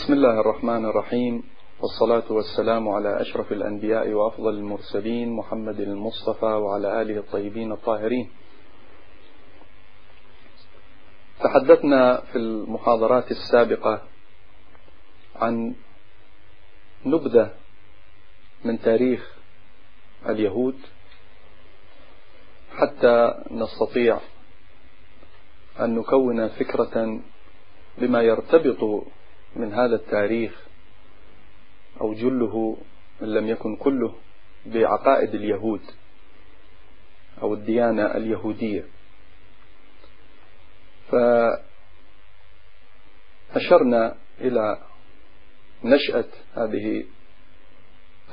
بسم الله الرحمن الرحيم والصلاة والسلام على أشرف الأنبياء وأفضل المرسلين محمد المصطفى وعلى آله الطيبين الطاهرين. تحدثنا في المحاضرات السابقة عن نبذة من تاريخ اليهود حتى نستطيع أن نكون فكرة بما يرتبط من هذا التاريخ أو جله إن لم يكن كله بعقائد اليهود أو الديانة اليهودية. فأشرنا إلى نشأة هذه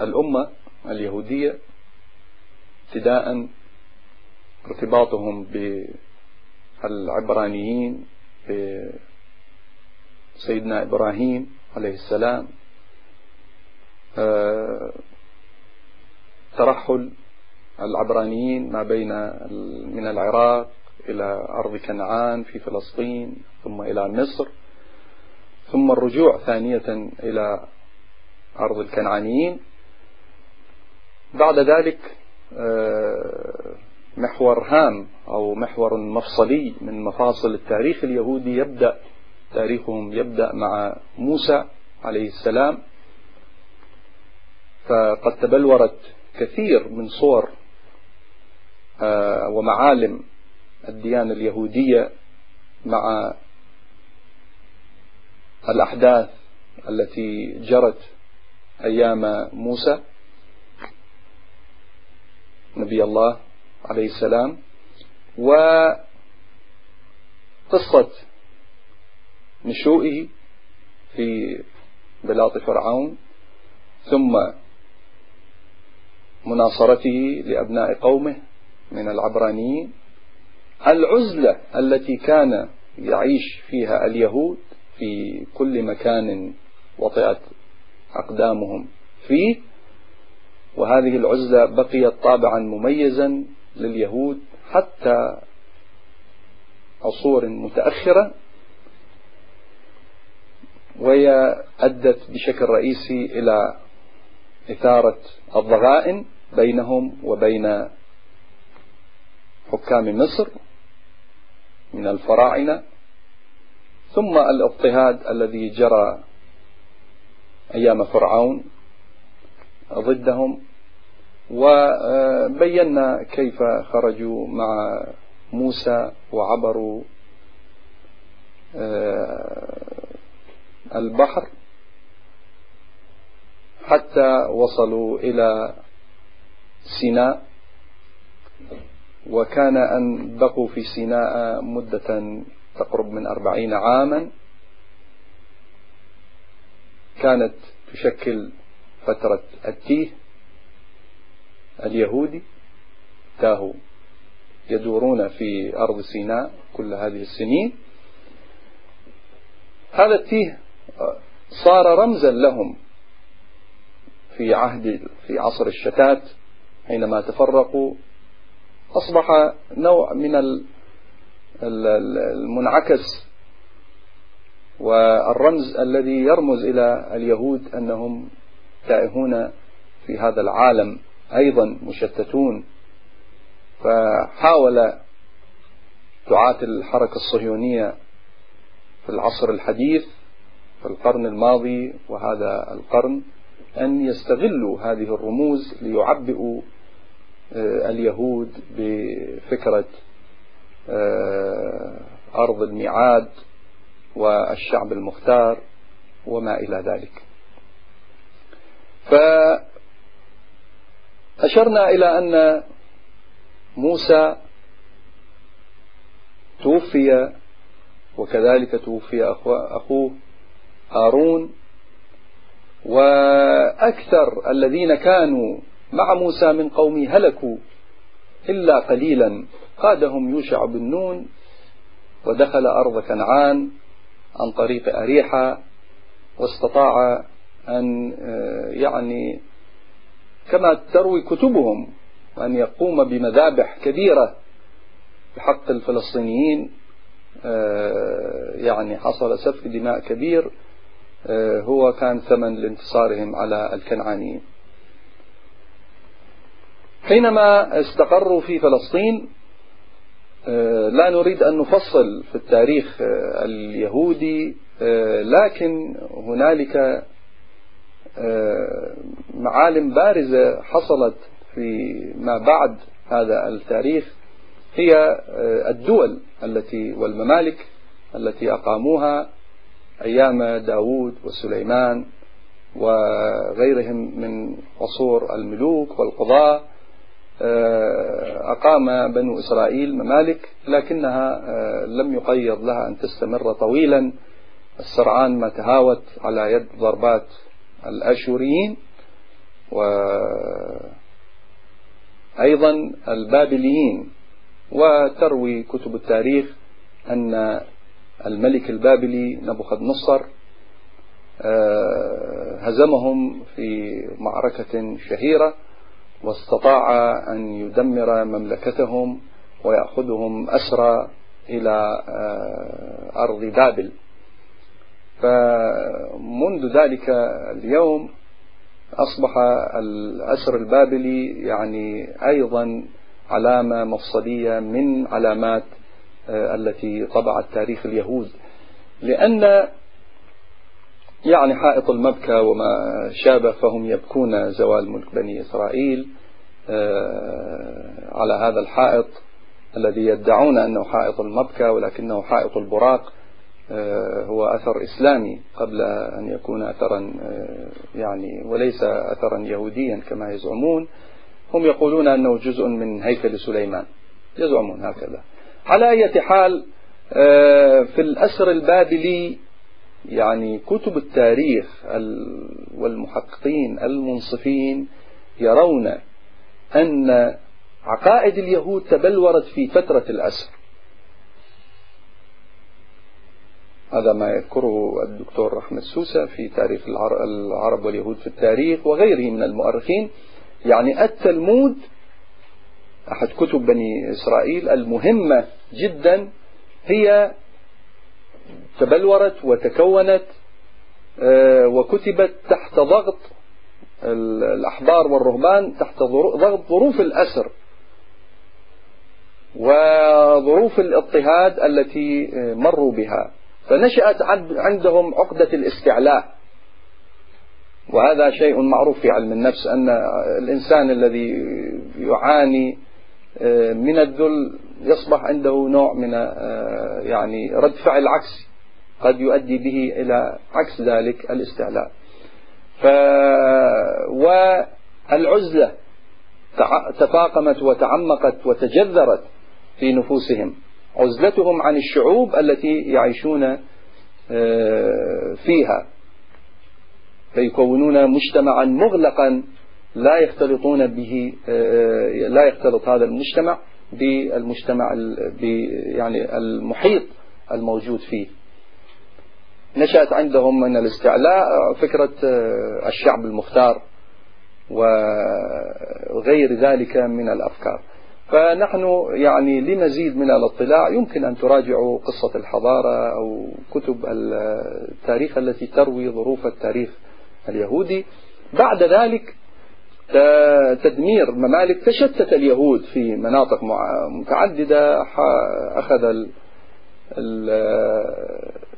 الأمة اليهودية ابتداء ارتباطهم بالعبرانيين بسيدنا إبراهيم عليه السلام ترحل العبرانيين ما بين من العراق إلى أرض كنعان في فلسطين ثم إلى مصر ثم الرجوع ثانية إلى أرض الكنعانيين. بعد ذلك محور هام أو محور مفصلي من مفاصل التاريخ اليهودي يبدأ تاريخهم يبدأ مع موسى عليه السلام. فقد تبلورت كثير من صور ومعالم الديانة اليهودية مع الأحداث التي جرت أيام موسى نبي الله عليه السلام وقصة نشوئه في بلاط فرعون ثم مناصرته لأبناء قومه من العبرانيين. العزلة التي كان يعيش فيها اليهود في كل مكان وطئت أقدامهم فيه وهذه العزلة بقيت طابعا مميزا لليهود حتى عصور متأخرة. وهي أدت بشكل رئيسي إلى إثارة الضغائن بينهم وبين حكام مصر من الفراعنة ثم الاضطهاد الذي جرى أيام فرعون ضدهم وبينا كيف خرجوا مع موسى وعبروا البحر حتى وصلوا إلى سيناء وكان أن بقوا في سيناء مدة تقرب من أربعين عاما. كانت تشكل فترة التيه اليهودي تاهوا يدورون في أرض سيناء كل هذه السنين. هذا التيه صار رمزا لهم في عهد في عصر الشتات حينما تفرقوا أصبح نوع من المنعكس والرمز الذي يرمز إلى اليهود أنهم تائهون في هذا العالم أيضا مشتتون. فحاول دعاة الحركة الصهيونية في العصر الحديث في القرن الماضي وهذا القرن أن يستغلوا هذه الرموز ليعبئوا اليهود بفكرة أرض الميعاد والشعب المختار وما إلى ذلك. فأشرنا إلى أن موسى توفي وكذلك توفي أخوه هارون وأكثر الذين كانوا مع موسى من قومه هلكوا إلا قليلا. قادهم يوشع بن نون ودخل أرض كنعان عن طريق أريحة واستطاع أن يعني كما تروي كتبهم أن يقوم بمذابح كبيرة بحق الفلسطينيين يعني حصل سفك دماء كبير. هو كان ثمن لانتصارهم على الكنعانيين. حينما استقروا في فلسطين لا نريد أن نفصل في التاريخ اليهودي لكن هنالك معالم بارزة حصلت في ما بعد هذا التاريخ هي الدول التي والممالك التي أقاموها أيام داود وسليمان وغيرهم من عصور الملوك والقضاة أقام بنو إسرائيل ممالك لكنها لم يقيض لها أن تستمر طويلا. السرعان ما تهاوت على يد ضربات الأشوريين وأيضا البابليين. وتروي كتب التاريخ أن الملك البابلي نبوخذ نصر آه، هزمهم في معركة شهيرة واستطاع أن يدمر مملكتهم ويأخذهم أسرى إلى آه، أرض بابل. فمنذ ذلك اليوم أصبح الأسر البابلي يعني أيضا علامة مفصلية من علامات التي طبعت تاريخ اليهود. لأن يعني حائط المبكى وما شابه فهم يبكون زوال ملك بني إسرائيل آه، على هذا الحائط الذي يدعون أنه حائط المبكى ولكنه حائط البراق آه، هو أثر إسلامي قبل أن يكون أثرا يعني وليس أثرا يهوديا كما يزعمون. هم يقولون أنه جزء من هيكل سليمان. يزعمون هكذا. على أي حال آه، في الأسر البابلي يعني كتب التاريخ والمحققين المنصفين يرون أن عقائد اليهود تبلورت في فترة الأسر. هذا ما يذكره الدكتور أحمد سوسة في تاريخ العرب واليهود في التاريخ وغيره من المؤرخين. يعني التلمود أحد كتب بني إسرائيل المهمة جدا هي تبلورت وتكونت آه، وكتبت تحت ضغط الأحبار والرهبان تحت ضغط ظروف الأسر وظروف الاضطهاد التي آه، مروا بها. فنشأت عندهم عقدة الاستعلاء. وهذا شيء معروف في علم النفس أن الإنسان الذي يعاني من الذل يصبح عنده نوع من آه، يعني رد فعل عكسي قد يؤدي به إلى عكس ذلك الاستعلاء. ف والعزلة تفاقمت وتعمقت وتجذرت في نفوسهم. عزلتهم عن الشعوب التي يعيشون آه، فيها. فيكونون مجتمعا مغلقا لا يختلطون به آه، لا يختلط هذا المجتمع بالمجتمع يعني المحيط الموجود فيه. نشأت عندهم من الاستعلاء فكرة آه، الشعب المختار وغير ذلك من الأفكار. فنحن يعني لمزيد من الاطلاع يمكن أن تراجعوا قصة الحضارة أو كتب التاريخ التي تروي ظروف التاريخ اليهودي. بعد ذلك تدمير ممالك تشتت اليهود في مناطق متعددة أخذ ال ال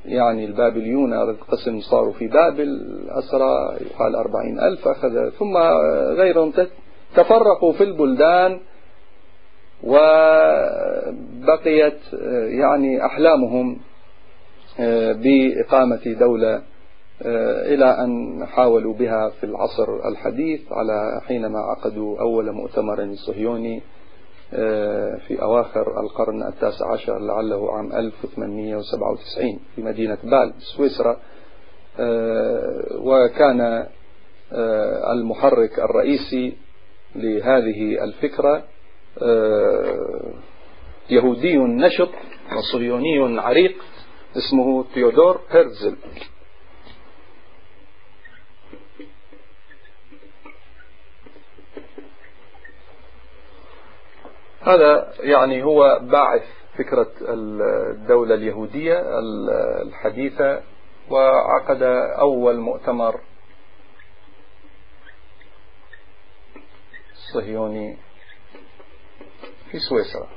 يعني البابليون القسم صاروا في بابل أسرى يقال أربعين ألف أخذ ثم غيرهم تفرقوا في البلدان وبقيت يعني أحلامهم بإقامة دولة آه، إلى أن حاولوا بها في العصر الحديث على حينما عقدوا أول مؤتمر صهيوني آه، في أواخر القرن التاسع عشر لعله عام 1897 في مدينة بال سويسرا. آه، وكان المحرك الرئيسي لهذه الفكرة يهودي نشط وصهيوني عريق اسمه ثيودور هيرزل هذا يعني هو باعث فكرة الدولة اليهودية الحديثة وعقد أول مؤتمر صهيوني في سويسرا.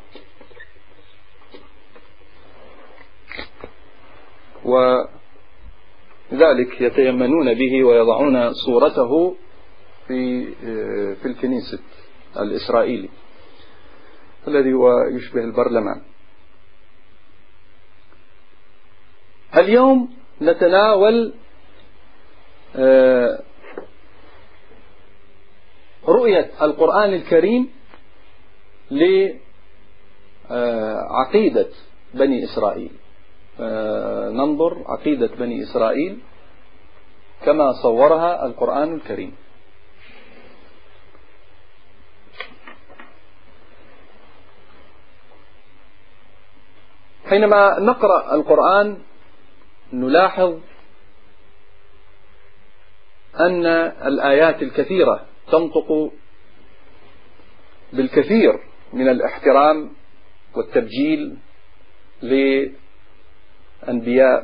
ولذلك يتيمنون به ويضعون صورته في في الكنيسة الإسرائيلي الذي هو يشبه البرلمان. اليوم نتناول آه، رؤية القرآن الكريم لعقيدة بني إسرائيل. آه، ننظر عقيدة بني إسرائيل كما صورها القرآن الكريم. حينما نقرأ القرآن نلاحظ أن الآيات الكثيرة تنطق بالكثير من الاحترام والتبجيل لأنبياء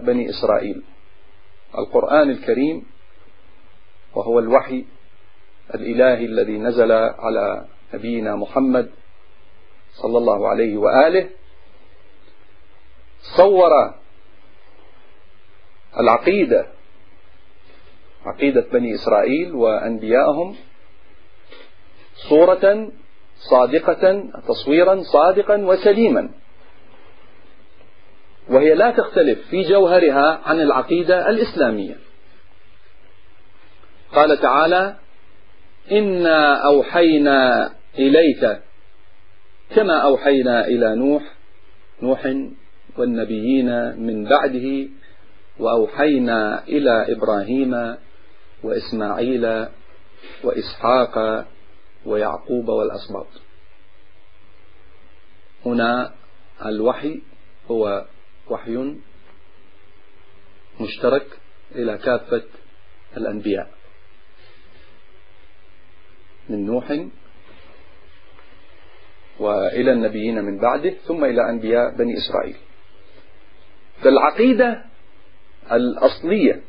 بني إسرائيل. القرآن الكريم وهو الوحي الإلهي الذي نزل على نبينا محمد صلى الله عليه وآله صور العقيدة عقيدة بني إسرائيل وأنبيائهم صورة صادقة تصويرا صادقا وسليما. وهي لا تختلف في جوهرها عن العقيدة الإسلامية. قال تعالى إنا أوحينا إليك كما أوحينا إلى نوح. نوح والنبيين من بعده وأوحينا إلى إبراهيم وإسماعيل وإسحاق ويعقوب والأسباط. هنا الوحي هو وحي مشترك إلى كافة الأنبياء. من نوح وإلى النبيين من بعده ثم إلى أنبياء بني إسرائيل. فالعقيدة الأصلية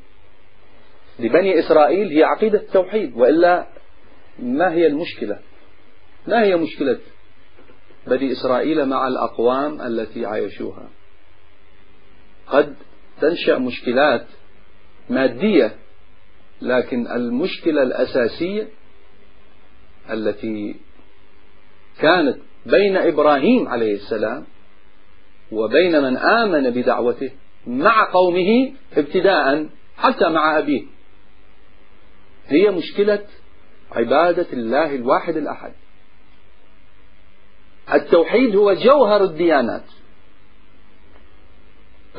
لبني إسرائيل هي عقيدة التوحيد وإلا ما هي المشكلة؟ ما هي مشكلة بني إسرائيل مع الأقوام التي عايشوها؟ قد تنشأ مشكلات مادية لكن المشكلة الأساسية التي كانت بين إبراهيم عليه السلام وبين من آمن بدعوته مع قومه ابتداء حتى مع أبيه. هي مشكلة عبادة الله الواحد الأحد. التوحيد هو جوهر الديانات.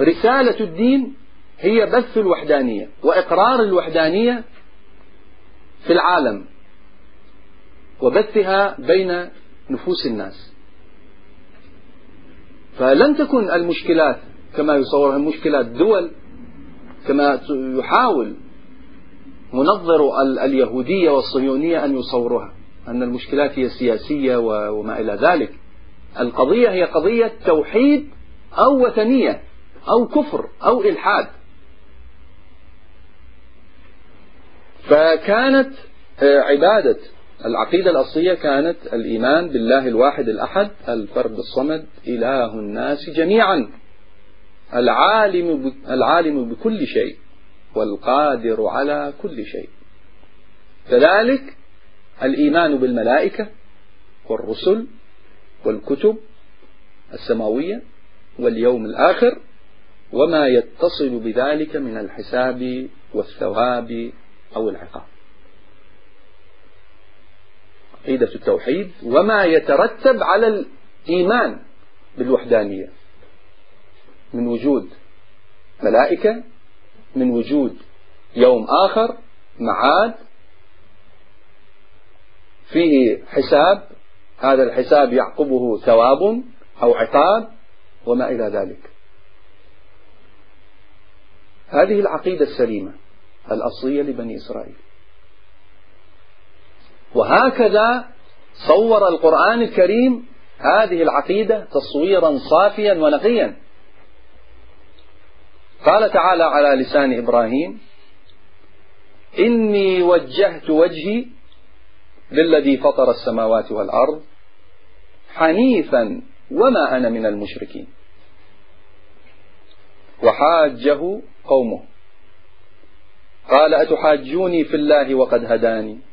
رسالة الدين هي بث الوحدانية وإقرار الوحدانية في العالم وبثها بين نفوس الناس. فلن تكن المشكلات كما يصورها مشكلات دول كما يحاول منظر اليهودية والصهيونية أن يصوروها أن المشكلات هي سياسية وما إلى ذلك. القضية هي قضية توحيد أو وثنية أو كفر أو إلحاد. فكانت آه، عبادة العقيدة الأصلية كانت الإيمان بالله الواحد الأحد الفرد الصمد إله الناس جميعا. العالم العالم بكل شيء والقادر على كل شيء. كذلك الإيمان بالملائكة والرسل والكتب السماوية واليوم الآخر وما يتصل بذلك من الحساب والثواب أو العقاب. عقيدة التوحيد وما يترتب على الإيمان بالوحدانية. من وجود ملائكة من وجود يوم آخر معاد فيه حساب هذا الحساب يعقبه ثواب أو عقاب وما إلى ذلك. هذه العقيدة السليمة الأصلية لبني إسرائيل. وهكذا صور القرآن الكريم هذه العقيدة تصويرا صافيا ونقيا. قال تعالى على لسان إبراهيم إني وجهت وجهي للذي فطر السماوات والأرض حنيفا وما أنا من المشركين. وحاجه قومه. قال أتحاجوني في الله وقد هداني؟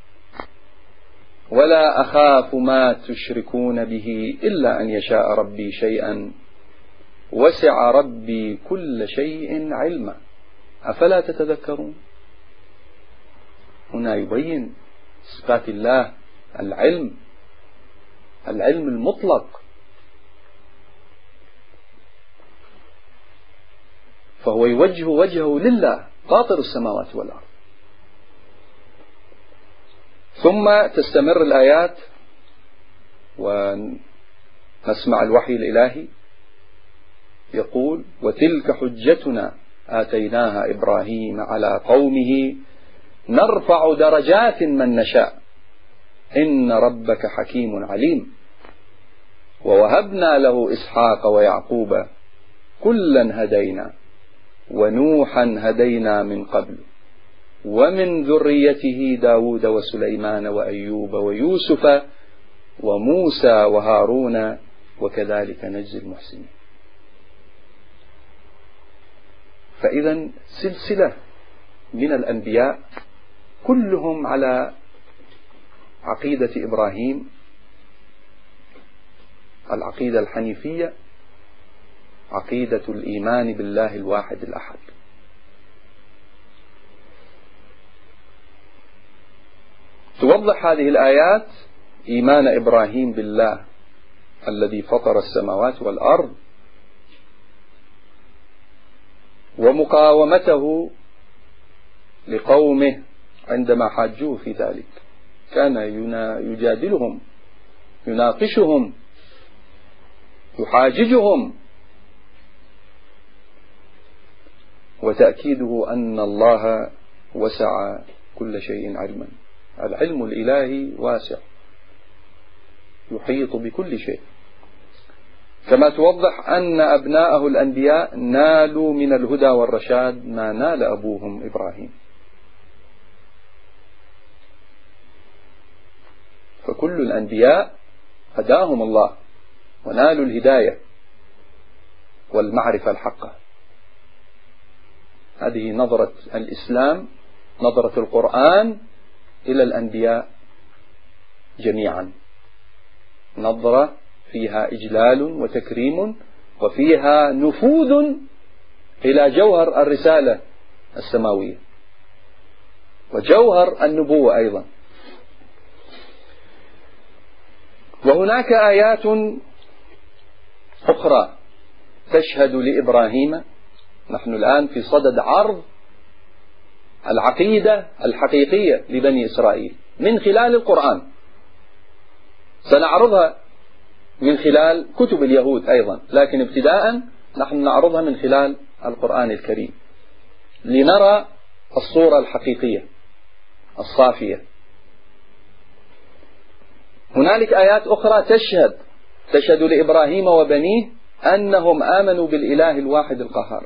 ولا أخاف ما تشركون به إلا أن يشاء ربي شيئا. وسع ربي كل شيء علما. أفلا تتذكرون؟ هنا يبين صفات الله العلم العلم المطلق. فهو يوجه وجهه لله فاطر السماوات والأرض. ثم تستمر الآيات ونسمع الوحي الإلهي. يقول وتلك حجتنا آتيناها إبراهيم على قومه نرفع درجات من نشاء. إن ربك حكيم عليم. ووهبنا له إسحاق ويعقوب كلا هدينا ونوحا هدينا من قبل. ومن ذريته داود وسليمان وأيوب ويوسف وموسى وهارون وكذلك نجزي المحسنين. فإذا سلسلة من الأنبياء كلهم على عقيدة إبراهيم العقيدة الحنيفية عقيدة الإيمان بالله الواحد الأحد. توضح هذه الآيات إيمان إبراهيم بالله الذي فطر السماوات والأرض ومقاومته لقومه عندما حاجوه في ذلك. كان يجادلهم يناقشهم يحاججهم. وتأكيده أن الله وسع كل شيء علما. العلم الإلهي واسع يحيط بكل شيء. كما توضح أن أبناءه الأنبياء نالوا من الهدى والرشاد ما نال أبوهم إبراهيم. فكل الأنبياء هداهم الله ونالوا الهداية والمعرفة الحقة. هذه نظرة الإسلام نظرة القرآن إلى الأنبياء جميعا. نظرة فيها إجلال وتكريم وفيها نفوذ إلى جوهر الرسالة السماوية. وجوهر النبوة أيضا. وهناك آيات أخرى تشهد لإبراهيم. نحن الآن في صدد عرض العقيدة الحقيقية لبني إسرائيل من خلال القرآن. سنعرضها من خلال كتب اليهود أيضا لكن ابتداء نحن نعرضها من خلال القرآن الكريم. لنرى الصورة الحقيقية الصافية. هنالك آيات أخرى تشهد تشهد لإبراهيم وبنيه أنهم آمنوا بالإله الواحد القهار.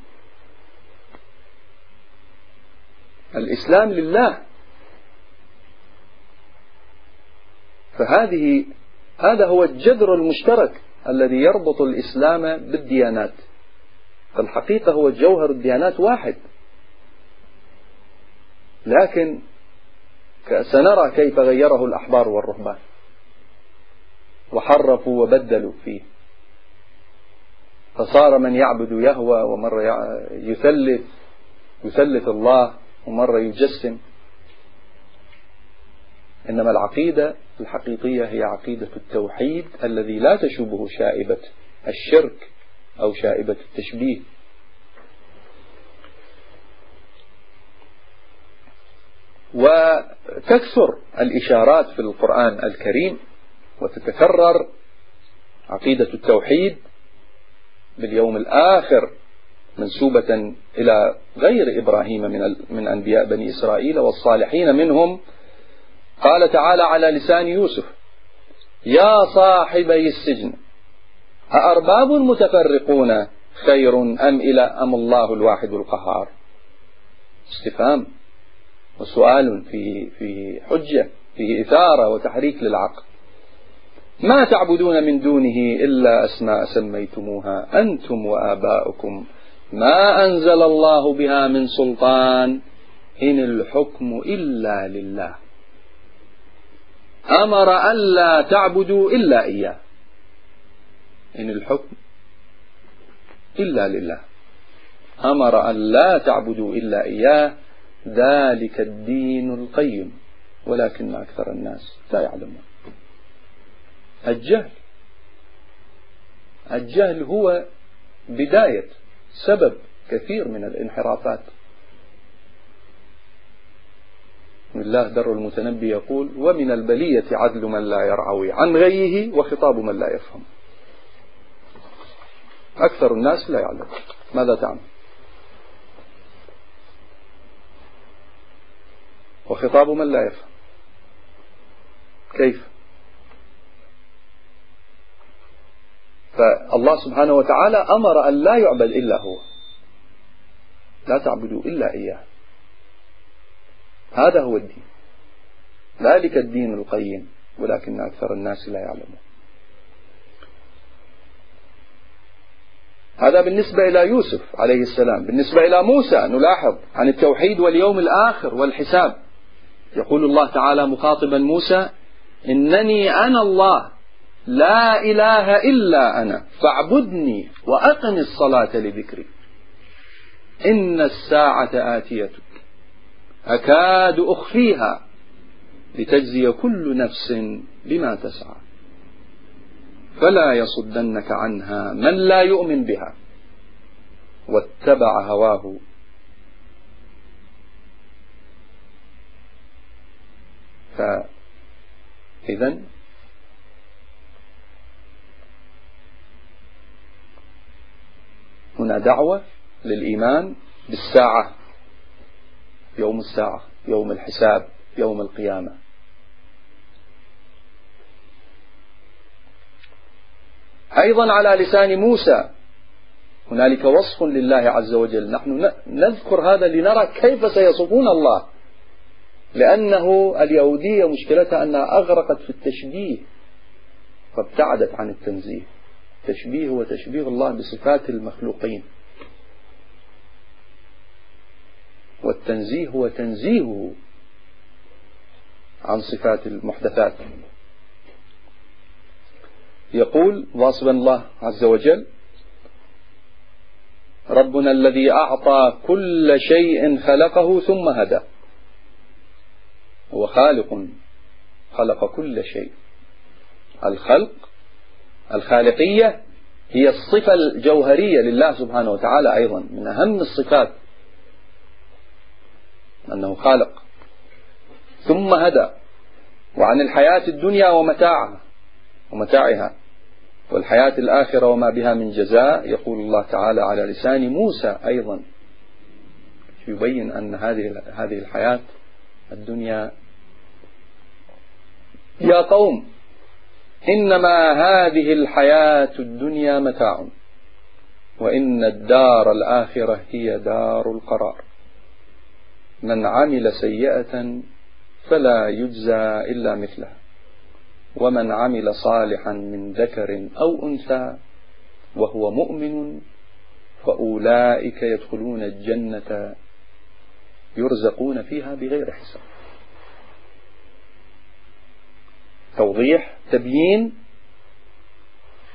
الإسلام لله. فهذه هذا هو الجذر المشترك الذي يربط الإسلام بالديانات. فالحقيقة هو جوهر الديانات واحد. لكن سنرى كيف غيره الأحبار والرهبان. وحرفوا وبدلوا فيه. فصار من يعبد يهوى ومرة يثلث يثلث الله ومرة يجسم. إنما العقيدة الحقيقية هي عقيدة التوحيد الذي لا تشوبه شائبة الشرك أو شائبة التشبيه. وتكثر الإشارات في القرآن الكريم وتتكرر عقيدة التوحيد باليوم الآخر. منسوبة إلى غير إبراهيم من من أنبياء بني إسرائيل والصالحين منهم. قال تعالى على لسان يوسف يا صاحبي السجن أأرباب متفرقون خير أم إلى أم الله الواحد القهار؟ استفهام وسؤال فيه, فيه حجة فيه إثارة وتحريك للعقل. ما تعبدون من دونه إلا أسماء سميتموها أنتم وآباؤكم. ما أنزل الله بها من سلطان إن الحكم إلا لله. أمر ألا تعبدوا إلا إياه. إن الحكم إلا لله. أمر أن لا تعبدوا إلا إياه. ذلك الدين القيم. ولكن أكثر الناس لا يعلمون. الجهل. الجهل هو بداية. سبب كثير من الانحرافات. الله در المتنبي يقول ومن البلية عدل من لا يرعوي عن غيه وخطاب من لا يفهم. أكثر الناس لا يعلم. ماذا تعمل؟ وخطاب من لا يفهم. كيف؟ فالله سبحانه وتعالى أمر أن لا يعبد إلا هو. لا تعبدوا إلا إياه. هذا هو الدين. ذلك الدين القيم ولكن أكثر الناس لا يعلمون. هذا بالنسبة إلى يوسف عليه السلام. بالنسبة إلى موسى نلاحظ عن التوحيد واليوم الآخر والحساب. يقول الله تعالى مخاطبا موسى إنني أنا الله. لا إله إلا أنا فاعبدني وأقم الصلاة لذكري. إن الساعة آتية أكاد أخفيها لتجزي كل نفس بما تسعى. فلا يصدنك عنها من لا يؤمن بها واتبع هواه. فإذا هنا دعوة للإيمان بالساعة. يوم الساعة يوم الحساب يوم القيامة. أيضا على لسان موسى. هنالك وصف لله عز وجل. نحن نذكر هذا لنرى كيف سيصفون الله. لأنه اليهودية مشكلتها أنها أغرقت في التشبيه فابتعدت عن التنزيه. تشبيه الله بصفات المخلوقين. والتنزيه هو تنزيهه عن صفات المحدثات. يقول واصبا الله عز وجل ربنا الذي أعطى كل شيء خلقه ثم هدى. هو خالق خلق كل شيء. الخلق الخالقية هي الصفة الجوهرية لله سبحانه وتعالى أيضا من أهم الصفات. أنه خالق. ثم هدى. وعن الحياة الدنيا ومتاعها. ومتاعها. والحياة الآخرة وما بها من جزاء يقول الله تعالى على لسان موسى أيضا. يبين أن هذه هذه الحياة الدنيا يا قوم إنما هذه الحياة الدنيا متاع وإن الدار الآخرة هي دار القرار. من عمل سيئة فلا يجزى إلا مثلها ومن عمل صالحا من ذكر أو أنثى وهو مؤمن فأولئك يدخلون الجنة يرزقون فيها بغير حساب. توضيح تبيين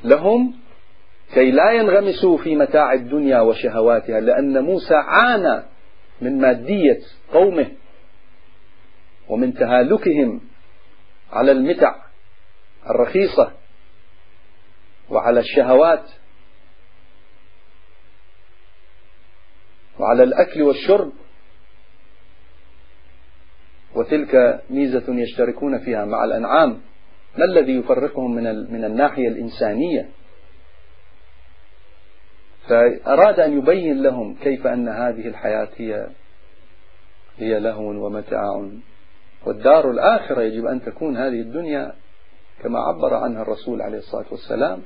لهم كي لا ينغمسوا في متاع الدنيا وشهواتها لأن موسى عانى من مادية قومه ومن تهالكهم على المتع الرخيصة وعلى الشهوات وعلى الأكل والشرب. وتلك ميزة يشتركون فيها مع الأنعام. ما الذي يفرقهم من من الناحية الإنسانية؟ فأراد أن يبين لهم كيف أن هذه الحياة هي هي لهو ومتاع. والدار الآخرة يجب أن تكون هذه الدنيا كما عبر عنها الرسول عليه الصلاة والسلام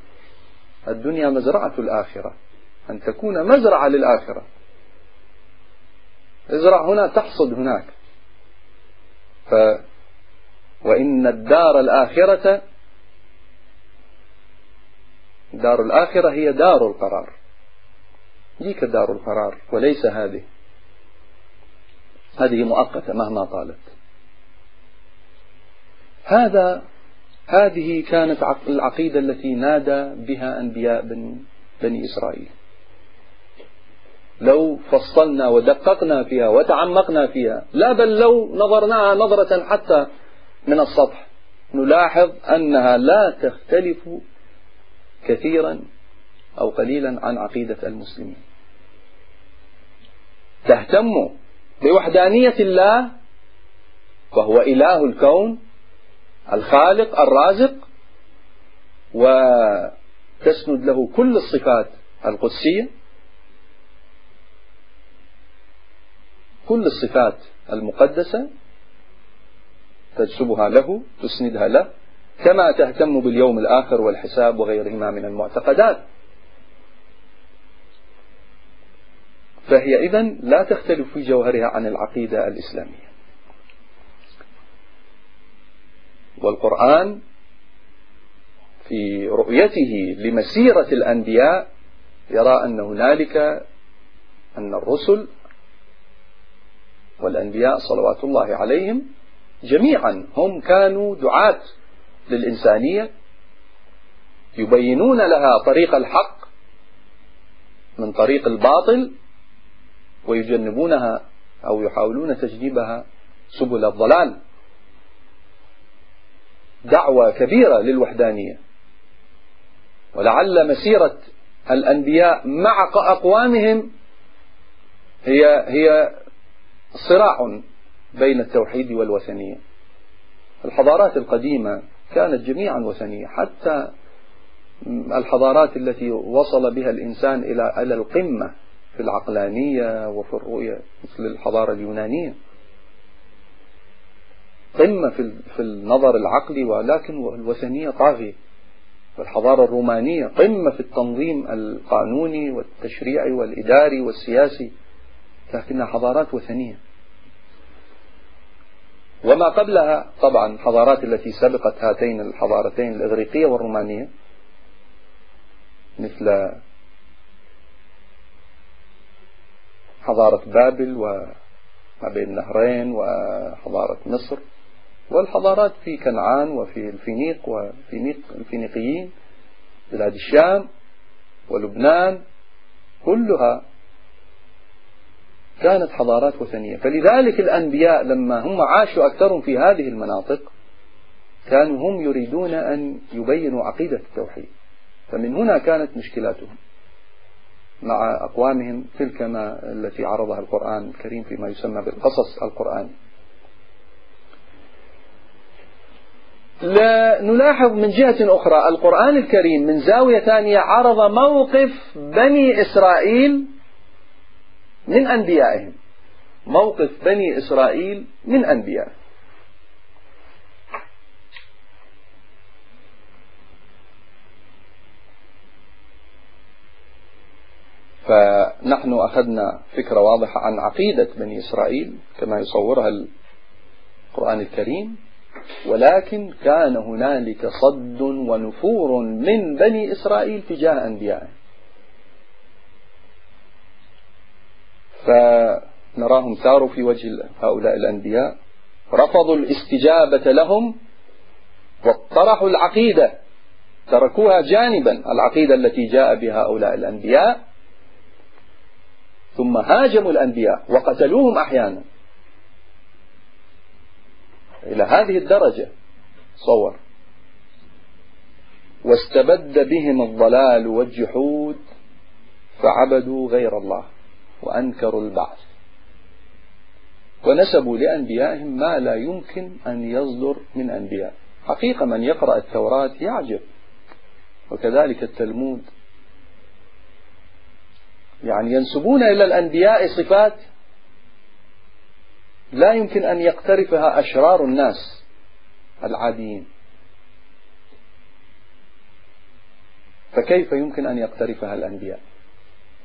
الدنيا مزرعة الآخرة أن تكون مزرعة للآخرة. ازرع هنا تحصد هناك. ف وإن الدار الآخرة دار الآخرة هي دار القرار. ديك دار القرار وليس هذه. هذه مؤقتة مهما طالت. هذا هذه كانت العقيدة التي نادى بها أنبياء بني إسرائيل. لو فصلنا ودققنا فيها وتعمقنا فيها لا بل لو نظرناها نظرة حتى من السطح نلاحظ أنها لا تختلف كثيرا أو قليلا عن عقيدة المسلمين. تهتم بوحدانية الله وهو إله الكون الخالق الرازق وتسند له كل الصفات القدسية. كل الصفات المقدسة تجسبها له تسندها له كما تهتم باليوم الآخر والحساب وغيرهما من المعتقدات. فهي إذن لا تختلف في جوهرها عن العقيدة الإسلامية. والقرآن في رؤيته لمسيرة الأنبياء يرى أن هنالك أن الرسل والأنبياء صلوات الله عليهم جميعا هم كانوا دعاة للإنسانية يبينون لها طريق الحق من طريق الباطل ويجنبونها أو يحاولون تجنيبها سبل الضلال. دعوة كبيرة للوحدانية. ولعل مسيرة الأنبياء مع أقوامهم هي هي صراع بين التوحيد والوثنية. الحضارات القديمة كانت جميعا وثنية حتى الحضارات التي وصل بها الإنسان إلى القمة في العقلانية وفي الرؤية مثل الحضارة اليونانية. قمة في النظر العقلي ولكن الوثنية طاغية. والحضارة الرومانية قمة في التنظيم القانوني والتشريعي والإداري والسياسي. لكنها حضارات وثنية. وما قبلها طبعا الحضارات التي سبقت هاتين الحضارتين الإغريقية والرومانية مثل حضارة بابل وما بين النهرين وحضارة مصر والحضارات في كنعان وفي الفينيق وفينيق الفينيقيين بلاد الشام ولبنان كلها كانت حضارات وثنية فلذلك الأنبياء لما هم عاشوا أكثرهم في هذه المناطق كانوا هم يريدون أن يبينوا عقيدة التوحيد. فمن هنا كانت مشكلاتهم مع أقوامهم تلك ما التي عرضها القرآن الكريم فيما يسمى بالقصص القرآني نلاحظ من جهة أخرى القرآن الكريم من زاوية ثانية عرض موقف بني إسرائيل من أنبيائهم. موقف بني إسرائيل من أنبيائهم فنحن أخذنا فكرة واضحة عن عقيدة بني إسرائيل كما يصورها القرآن الكريم. ولكن كان هنالك صد ونفور من بني إسرائيل تجاه أنبيائهم. نراهم ثاروا في وجه هؤلاء الأنبياء. رفضوا الاستجابة لهم واطرحوا العقيدة. تركوها جانبا العقيدة التي جاء بها هؤلاء الأنبياء. ثم هاجموا الأنبياء وقتلوهم أحيانا. إلى هذه الدرجة صور. واستبد بهم الضلال والجحود فعبدوا غير الله. وأنكروا البعث. ونسبوا لأنبيائهم ما لا يمكن أن يصدر من أنبياء. حقيقة من يقرأ التوراة يعجب. وكذلك التلمود. يعني ينسبون إلى الأنبياء صفات لا يمكن أن يقترفها أشرار الناس العاديين. فكيف يمكن أن يقترفها الأنبياء؟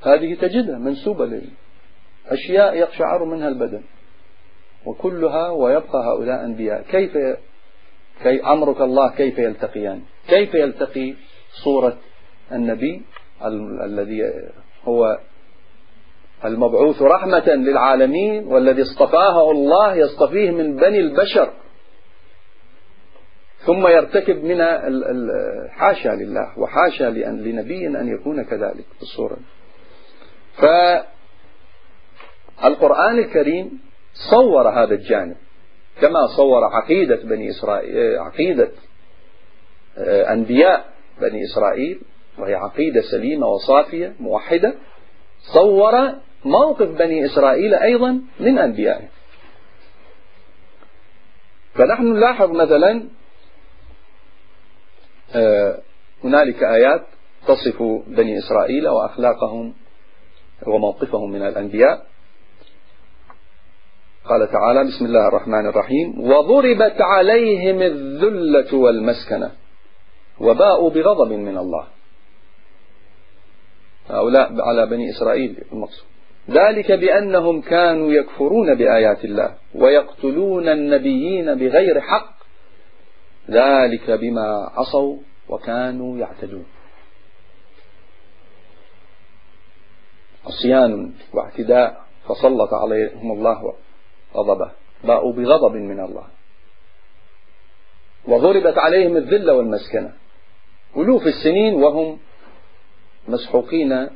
هذه تجدها منسوبة لأشياء يقشعر منها البدن. وكلها ويبقى هؤلاء أنبياء. كيف كي أمرك الله كيف يلتقيان؟ كيف يلتقي صورة النبي الذي هو المبعوث رحمة للعالمين والذي اصطفاه الله يصطفيه من بني البشر. ثم يرتكب من حاشا لله وحاشا لنبي أن يكون كذلك بالصورة فالقرآن الكريم صور هذا الجانب كما صور عقيدة بني إسرائيل عقيدة آه، أنبياء بني إسرائيل وهي عقيدة سليمة وصافية موحدة صور موقف بني إسرائيل أيضا من أنبيائه. فنحن نلاحظ مثلا آه، هنالك آيات تصف بني إسرائيل وأخلاقهم وموقفهم من الأنبياء. قال تعالى بسم الله الرحمن الرحيم. وضربت عليهم الذلة والمسكنة وباءوا بغضب من الله. هؤلاء على بني إسرائيل المقصود. ذلك بأنهم كانوا يكفرون بآيات الله ويقتلون النبيين بغير حق. ذلك بما عصوا وكانوا يعتدون. عصيان واعتداء فسلط عليهم الله غضبه. باءوا بغضب من الله. وضربت عليهم الذلة والمسكنة. ألوف السنين وهم مسحوقين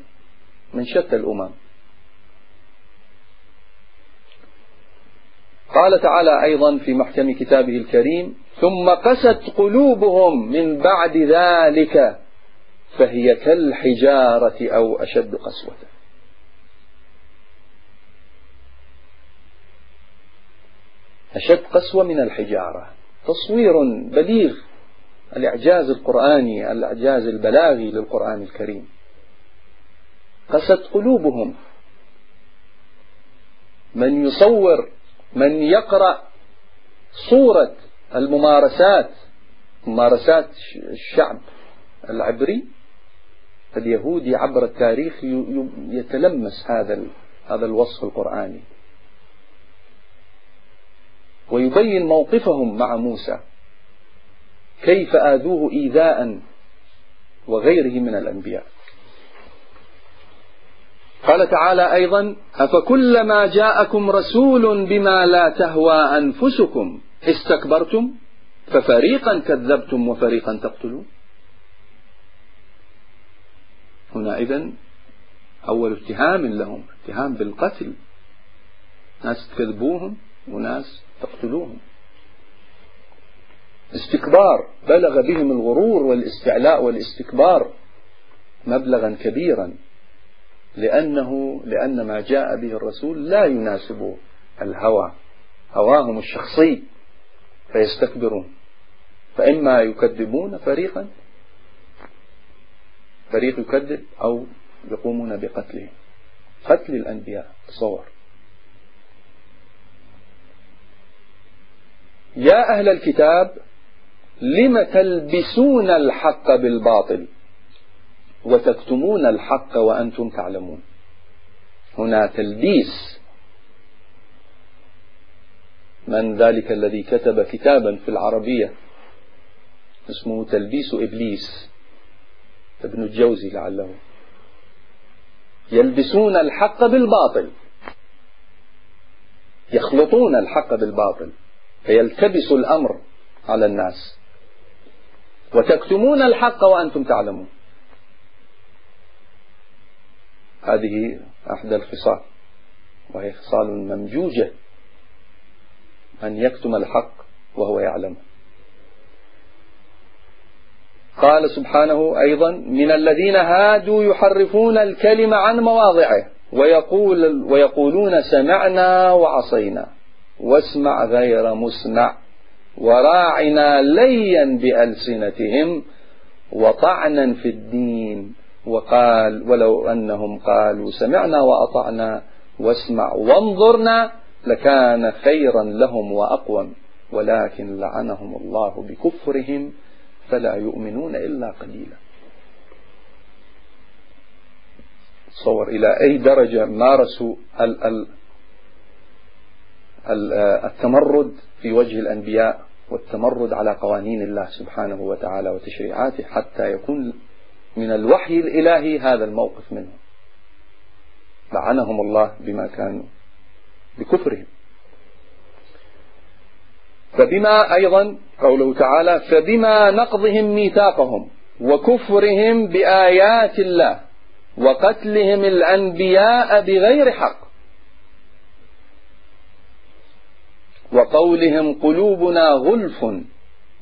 من شتى الأمم. قال تعالى أيضا في محكم كتابه الكريم ثم قست قلوبهم من بعد ذلك فهي كالحجارة أو أشد قسوة. أشد قسوة من الحجارة. تصوير بليغ الإعجاز القرآني الإعجاز البلاغي للقرآن الكريم. قست قلوبهم. من يصور من يقرأ صورة الممارسات ممارسات الشعب العبري اليهودي عبر التاريخ يتلمس هذا هذا الوصف القرآني. ويبين موقفهم مع موسى. كيف آذوه إيذاء وغيره من الأنبياء. قال تعالى أيضا أفكلما جاءكم رسول بما لا تهوى أنفسكم استكبرتم ففريقا كذبتم وفريقا تقتلون. هنا إذن أول اتهام لهم اتهام بالقتل. ناس تكذبوهم وناس تقتلوهم. استكبار بلغ بهم الغرور والاستعلاء والاستكبار مبلغا كبيرا لأنه لأن ما جاء به الرسول لا يناسب الهوى هواهم الشخصي فيستكبرون. فإما يكذبون فريقا فريق يكذب أو يقومون بقتلهم. قتل الأنبياء تصور يا أهل الكتاب لم تلبسون الحق بالباطل؟ وتكتمون الحق وأنتم تعلمون. هنا تلبيس. من ذلك الذي كتب كتابا في العربية؟ اسمه تلبيس إبليس. ابن الجوزي لعله. يلبسون الحق بالباطل. يخلطون الحق بالباطل. فيلتبس الأمر على الناس. وتكتمون الحق وأنتم تعلمون. هذه أحدى الخصال وهي خصال ممجوجة. أن يكتم الحق وهو يعلم. قال سبحانه أيضا من الذين هادوا يحرفون الكلم عن مواضعه ويقول ويقولون سمعنا وعصينا. واسمع غير مسمع وراعنا ليا بألسنتهم وطعنا في الدين وقال ولو أنهم قالوا سمعنا وأطعنا واسمع وانظرنا لكان خيرا لهم وأقوم ولكن لعنهم الله بكفرهم فلا يؤمنون إلا قليلا. تصور إلى أي درجة مارسوا التمرد في وجه الأنبياء والتمرد على قوانين الله سبحانه وتعالى وتشريعاته حتى يكون من الوحي الإلهي هذا الموقف منهم. لعنهم الله بما كانوا بكفرهم. فبما أيضا قوله تعالى فبما نقضهم ميثاقهم وكفرهم بآيات الله وقتلهم الأنبياء بغير حق. وقولهم قلوبنا غلف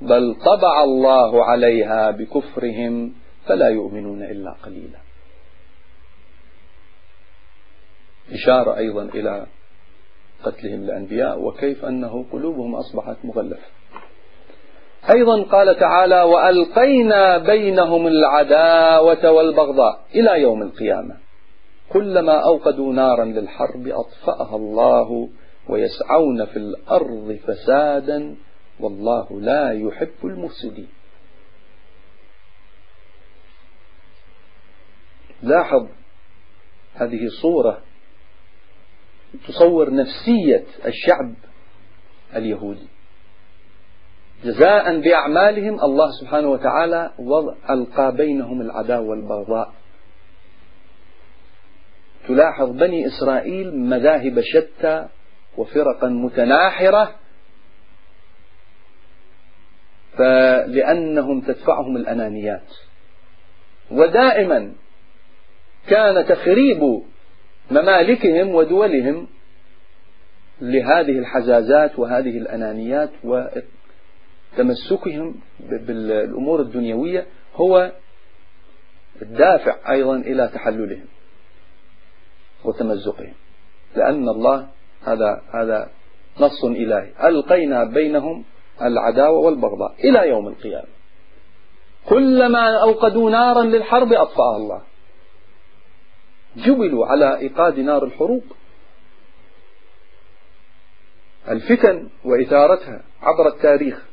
بل طبع الله عليها بكفرهم فلا يؤمنون إلا قليلا. إشارة أيضا إلى قتلهم الأنبياء وكيف أنه قلوبهم أصبحت مغلفة. أيضا قال تعالى وألقينا بينهم العداوة والبغضاء إلى يوم القيامة. كلما أوقدوا نارا للحرب أطفأها الله ويسعون في الأرض فسادا والله لا يحب المفسدين. لاحظ هذه صورة تصور نفسية الشعب اليهودي. جزاء بأعمالهم الله سبحانه وتعالى ألقى بينهم العداوة والبغضاء. تلاحظ بني إسرائيل مذاهب شتى وفرقا متناحرة فلأنهم تدفعهم الأنانيات. ودائما كان تخريب ممالكهم ودولهم لهذه الحزازات وهذه الأنانيات وتمسكهم بالأمور الدنيوية هو الدافع أيضا إلى تحللهم وتمزقهم لأن الله هذا هذا نص إلهي. ألقينا بينهم العداوة والبغضاء إلى يوم القيامة. كلما أوقدوا نارا للحرب أطفأها الله. جبلوا على إيقاد نار الحروب. الفتن وإثارتها عبر التاريخ.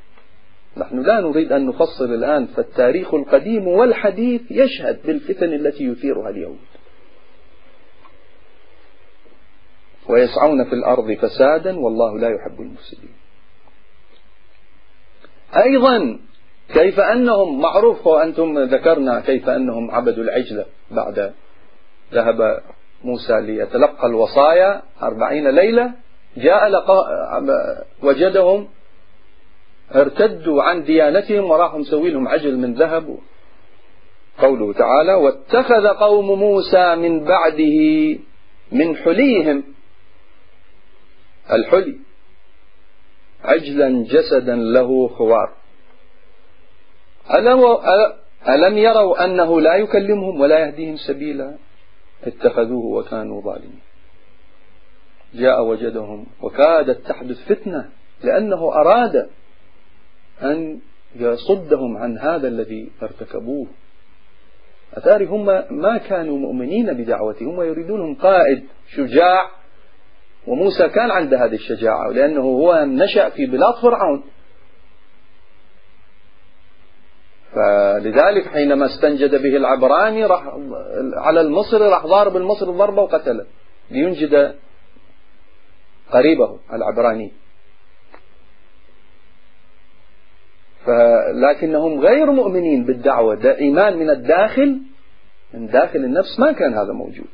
نحن لا نريد أن نفصل الآن فالتاريخ القديم والحديث يشهد بالفتن التي يثيرها اليهود ويسعون في الأرض فسادا والله لا يحب المفسدين. أيضا كيف أنهم معروف وأنتم ذكرنا كيف أنهم عبدوا العجلة بعد ذهب موسى ليتلقى الوصايا أربعين ليلة. جاء لقاء وجدهم ارتدوا عن ديانتهم وراحوا مسوي لهم عجل من ذهب. قوله تعالى واتخذ قوم موسى من بعده من حليهم الحلي. عجلا جسدا له خوار. ألم, يروا أنه لا يكلمهم ولا يهديهم سبيلا؟ اتخذوه وكانوا ظالمين. جاء وجدهم وكادت تحدث فتنة لأنه أراد أن يصدهم عن هذا الذي ارتكبوه. أتاري هم ما كانوا مؤمنين بدعوته. هم يريدونهم قائد شجاع وموسى كان عنده هذه الشجاعة لأنه هو نشأ في بلاد فرعون. فلذلك حينما استنجد به العبراني راح على المصري راح ضارب المصري ضربة وقتله لينجد قريبه العبراني. فلكنهم غير مؤمنين بالدعوة ده إيمان من الداخل من داخل النفس ما كان هذا موجود.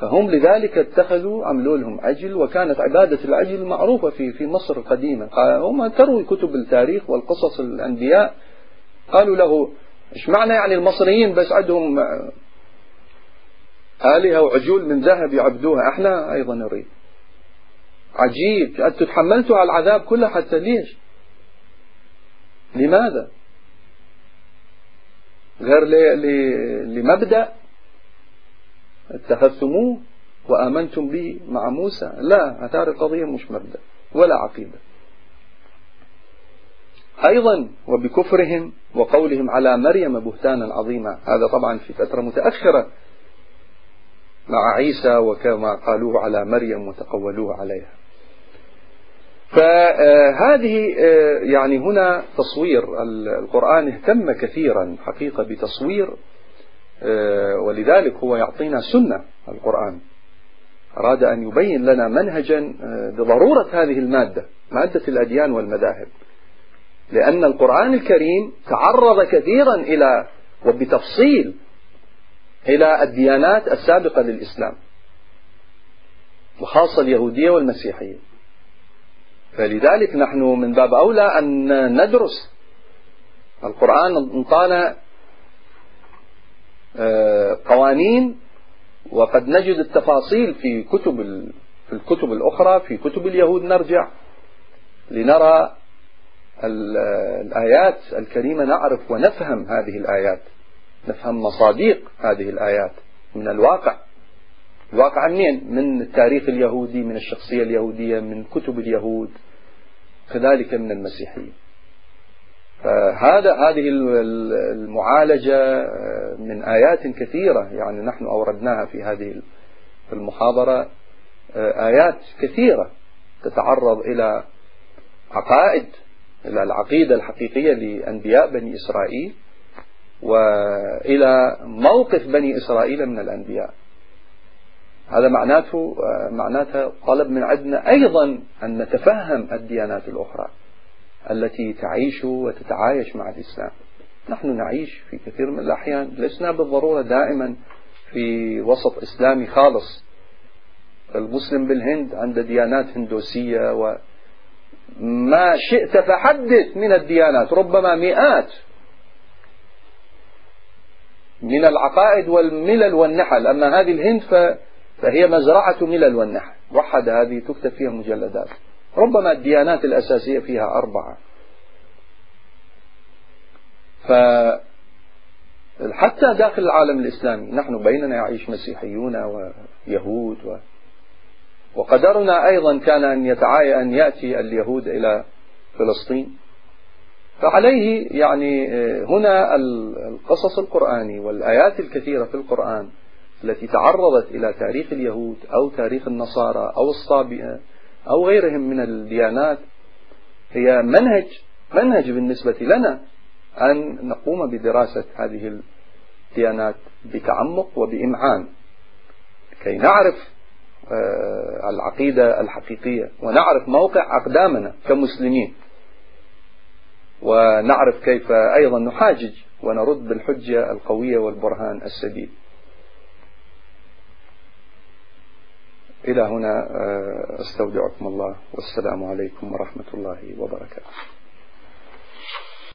فهم لذلك اتخذوا عملوا لهم عجل وكانت عبادة العجل معروفة في في مصر القديمة. هم تروي كتب التاريخ والقصص الأنبياء. قالوا له إيش معنى يعني المصريين بس عندهم آلهة وعجول من ذهب يعبدوها؟ إحنا أيضا نريد. عجيب. أنتم تحملتوا على العذاب كله حتى ليش؟ لماذا؟ غير لمبدأ؟ اتخذتموه وآمنتم به مع موسى. لا هذه القضية مش مبدأ ولا عقيدة. أيضا وبكفرهم وقولهم على مريم بهتانا عظيما هذا طبعا في فترة متأخرة مع عيسى وكما قالوه على مريم وتقولوه عليها. فهذه يعني هنا تصوير القرآن اهتم كثيرا حقيقة بتصوير ولذلك هو يعطينا سنة القرآن. أراد أن يبين لنا منهجا بضرورة هذه المادة مادة الأديان والمذاهب. لأن القرآن الكريم تعرض كثيرا إلى وبتفصيل إلى الديانات السابقة للإسلام وخاصة اليهودية والمسيحية. فلذلك نحن من باب أولى أن ندرس القرآن. انطانا آه، قوانين وقد نجد التفاصيل في كتب في الكتب الأخرى في كتب اليهود نرجع لنرى الآيات الكريمة نعرف ونفهم هذه الآيات نفهم مصاديق هذه الآيات من الواقع. الواقع منين؟ من التاريخ اليهودي من الشخصية اليهودية من كتب اليهود كذلك من المسيحية فهذا هذه المعالجة من آيات كثيرة. يعني نحن أوردناها في هذه المحاضرة آيات كثيرة تتعرض إلى عقائد إلى العقيدة الحقيقية لأنبياء بني إسرائيل وإلى موقف بني إسرائيل من الأنبياء. هذا معناته معناته طلب من عندنا أيضا أن نتفهم الديانات الأخرى. التي تعيش وتتعايش مع الإسلام. نحن نعيش في كثير من الأحيان. لسنا بالضرورة دائما في وسط إسلامي خالص. المسلم بالهند عنده ديانات هندوسية وما شئت فحدث من الديانات ربما مئات من العقائد والملل والنحل. أما هذه الهند فهي مزرعة ملل والنحل. وحد هذه تكتب فيها مجلدات. ربما الديانات الأساسية فيها أربعة. ف حتى داخل العالم الإسلامي نحن بيننا يعيش مسيحيون ويهود و... وقدرنا أيضا كان أن يتعاي أن يأتي اليهود إلى فلسطين. فعليه يعني آه، هنا القصص القرآني والآيات الكثيرة في القرآن التي تعرضت إلى تاريخ اليهود أو تاريخ النصارى أو الصابئة أو غيرهم من الديانات هي منهج منهج بالنسبة لنا أن نقوم بدراسة هذه الديانات بتعمق وبإمعان كي نعرف آه، العقيدة الحقيقية ونعرف موقع أقدامنا كمسلمين ونعرف كيف أيضا نحاجج ونرد بالحجة القوية والبرهان السديد. إلى هنا آه، أستودعكم الله والسلام عليكم ورحمة الله وبركاته.